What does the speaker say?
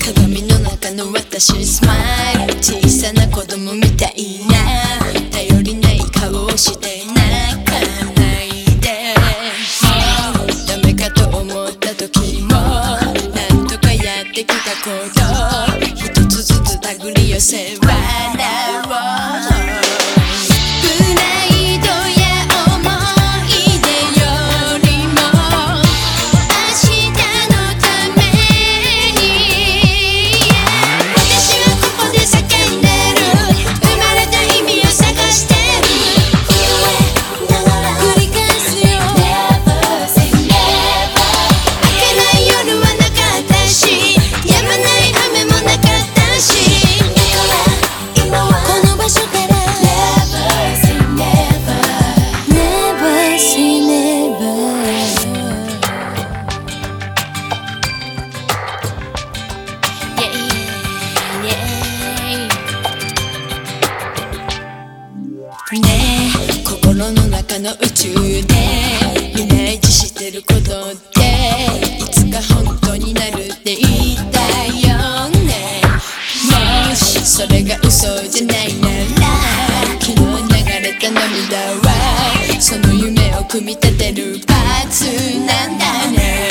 鏡の中の私スマイル小さな子供みたいな。頼りない顔をして泣かないで。もうダメかと思った時もなんとかやってきたこと一つずつ手繰り寄せ笑おうね。え心の中の宇宙でイメージしてることっていつか本当になるって言ったいよね。もしそれが嘘じゃないなら昨日流れた涙はその夢を組み立てるパーツなんだ